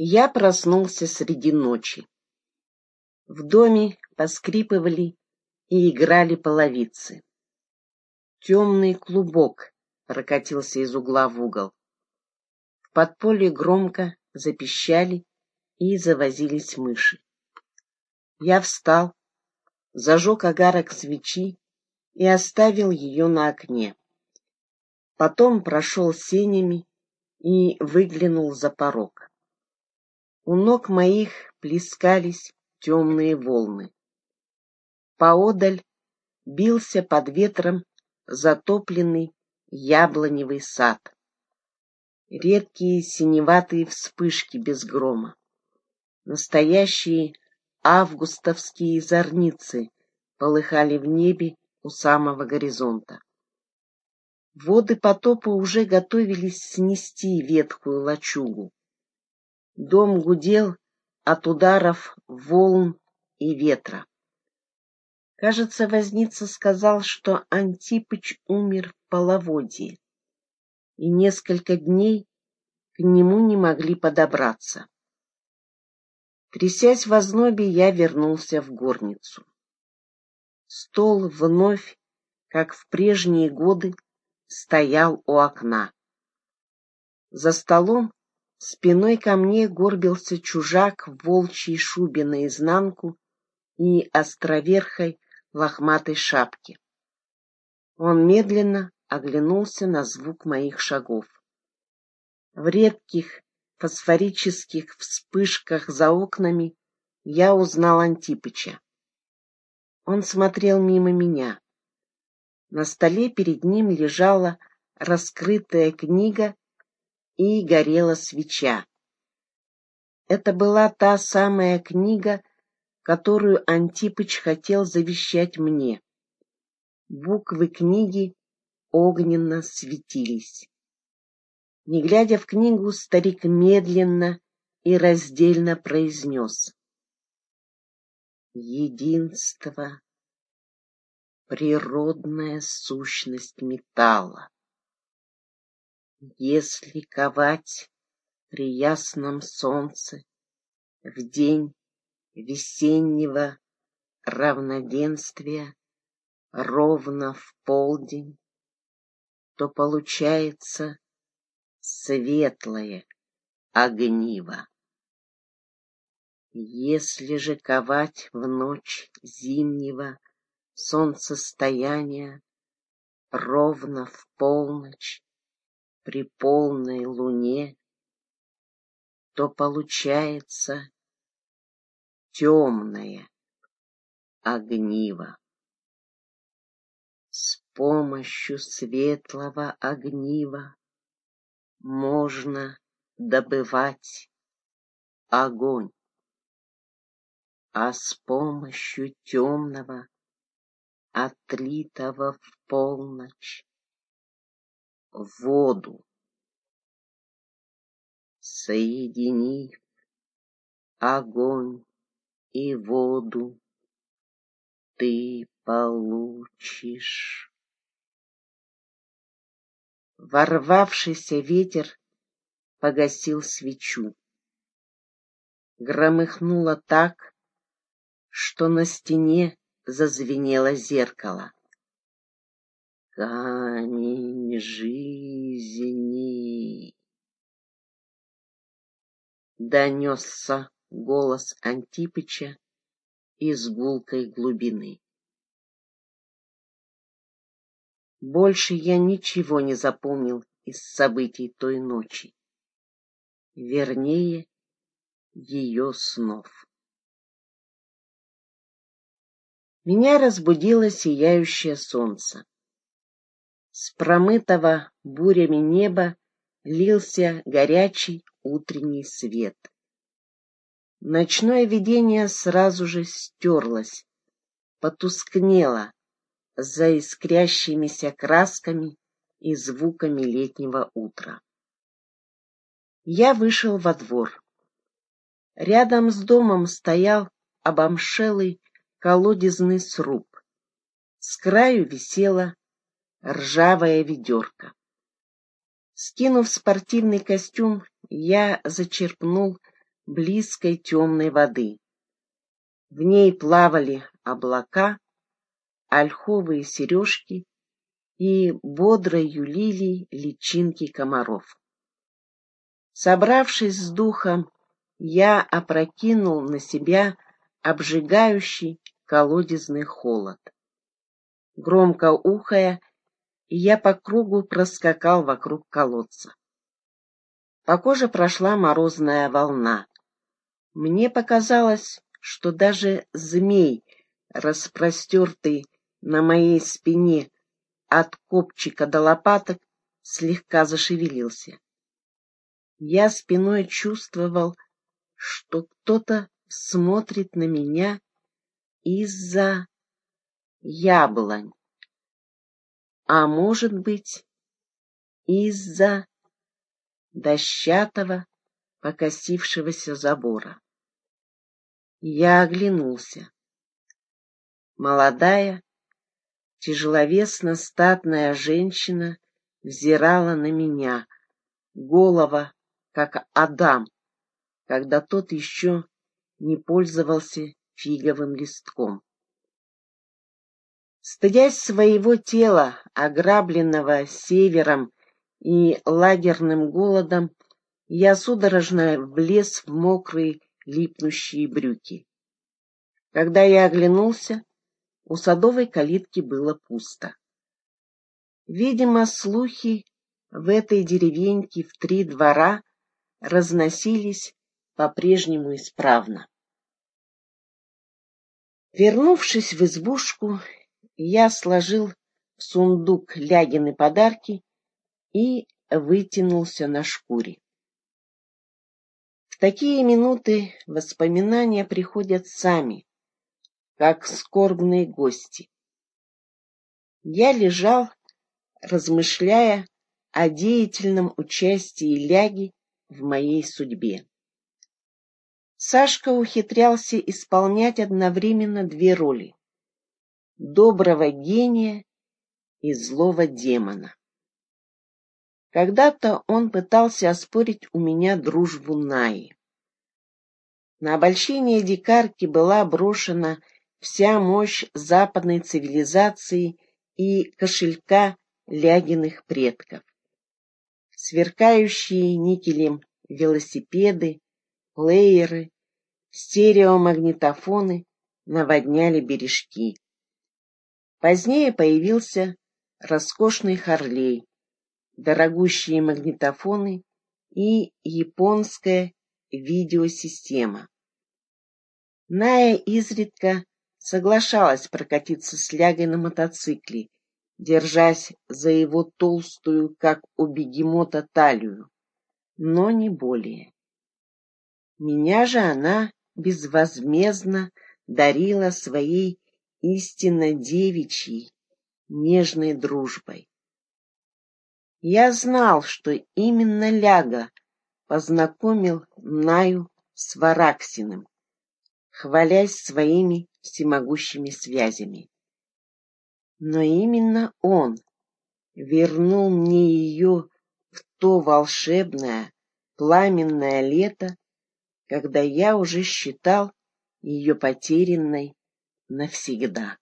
Я проснулся среди ночи. В доме поскрипывали и играли половицы. Темный клубок прокатился из угла в угол. В подполье громко запищали и завозились мыши. Я встал, зажег огарок свечи и оставил ее на окне. Потом прошел сенями и выглянул за порог. У ног моих плескались темные волны. Поодаль бился под ветром затопленный яблоневый сад. Редкие синеватые вспышки без грома. Настоящие августовские зорницы полыхали в небе у самого горизонта. Воды потопа уже готовились снести ветхую лачугу. Дом гудел от ударов волн и ветра. Кажется, возница сказал, что Антипыч умер в половодье, и несколько дней к нему не могли подобраться. Трясясь в ознобе, я вернулся в горницу. Стол вновь, как в прежние годы, стоял у окна. За столом спиной ко мне горбился чужак в волчьей шубе наизнанку и островерхой лохматой шапке. Он медленно оглянулся на звук моих шагов. В редких фосфорических вспышках за окнами я узнал Антипыча. Он смотрел мимо меня. На столе перед ним лежала раскрытая книга и горела свеча. Это была та самая книга, которую Антипыч хотел завещать мне. Буквы книги огненно светились. Не глядя в книгу, старик медленно и раздельно произнес. Единство — природная сущность металла. Если ковать при ясном солнце в день весеннего равноденствия ровно в полдень, то получается светлое огниво. Если же ковать в ночь зимнего солнцестояния ровно в полночь при полной луне, то получается темное огниво. С помощью светлого огнива можно добывать огонь, а с помощью темного, отлитого в полночь, воду. Соединив огонь и воду ты получишь. Ворвавшийся ветер погасил свечу. Громыхнуло так, что на стене зазвенело зеркало. Камень жизни. Донесся голос Антипыча из гулкой глубины. Больше я ничего не запомнил из событий той ночи. Вернее, ее снов. Меня разбудило сияющее солнце. С промытого бурями неба лился горячий утренний свет. Ночное видение сразу же стерлось, потускнело за искрящимися красками и звуками летнего утра. Я вышел во двор. Рядом с домом стоял обомшелый колодезный сруб. С краю висела ржавая ведерко. Скинув спортивный костюм, я зачерпнул близкой темной воды. В ней плавали облака, ольховые сережки и бодро юлили личинки комаров. Собравшись с духом, я опрокинул на себя обжигающий колодезный холод. Громко ухая, я по кругу проскакал вокруг колодца. По коже прошла морозная волна. Мне показалось, что даже змей, распростертый на моей спине от копчика до лопаток, слегка зашевелился. Я спиной чувствовал, что кто-то смотрит на меня из-за яблонь, а может быть, из-за дощатого покосившегося забора. Я оглянулся. Молодая, тяжеловесно-статная женщина взирала на меня, голова, как Адам, когда тот еще не пользовался фиговым листком. Стыдясь своего тела, ограбленного севером и лагерным голодом, я судорожно влез в мокрые липнущие брюки. Когда я оглянулся, у садовой калитки было пусто. Видимо, слухи в этой деревеньке в три двора разносились по-прежнему исправно. Вернувшись в избушку, я сложил в сундук Лягины подарки и вытянулся на шкуре. В такие минуты воспоминания приходят сами, как скорбные гости. Я лежал, размышляя о деятельном участии Ляги в моей судьбе. Сашка ухитрялся исполнять одновременно две роли — доброго гения и злого демона. Когда-то он пытался оспорить у меня дружбу Наи. На обольщение дикарки была брошена вся мощь западной цивилизации и кошелька Лягиных предков. Сверкающие никелем велосипеды, плееры, стереомагнитофоны наводняли бережки. Позднее появился роскошный Харлей, дорогущие магнитофоны и японская видеосистема. Ная изредка соглашалась прокатиться с Лягой на мотоцикле, держась за его толстую, как у бегемота, талию, но не более. Меня же она безвозмездно дарила своей истинно девичьей, нежной дружбой. Я знал, что именно Ляга познакомил Наю с Вараксиным, хвалясь своими всемогущими связями. Но именно он вернул мне ее в то волшебное, пламенное лето, когда я уже считал ее потерянной навсегда.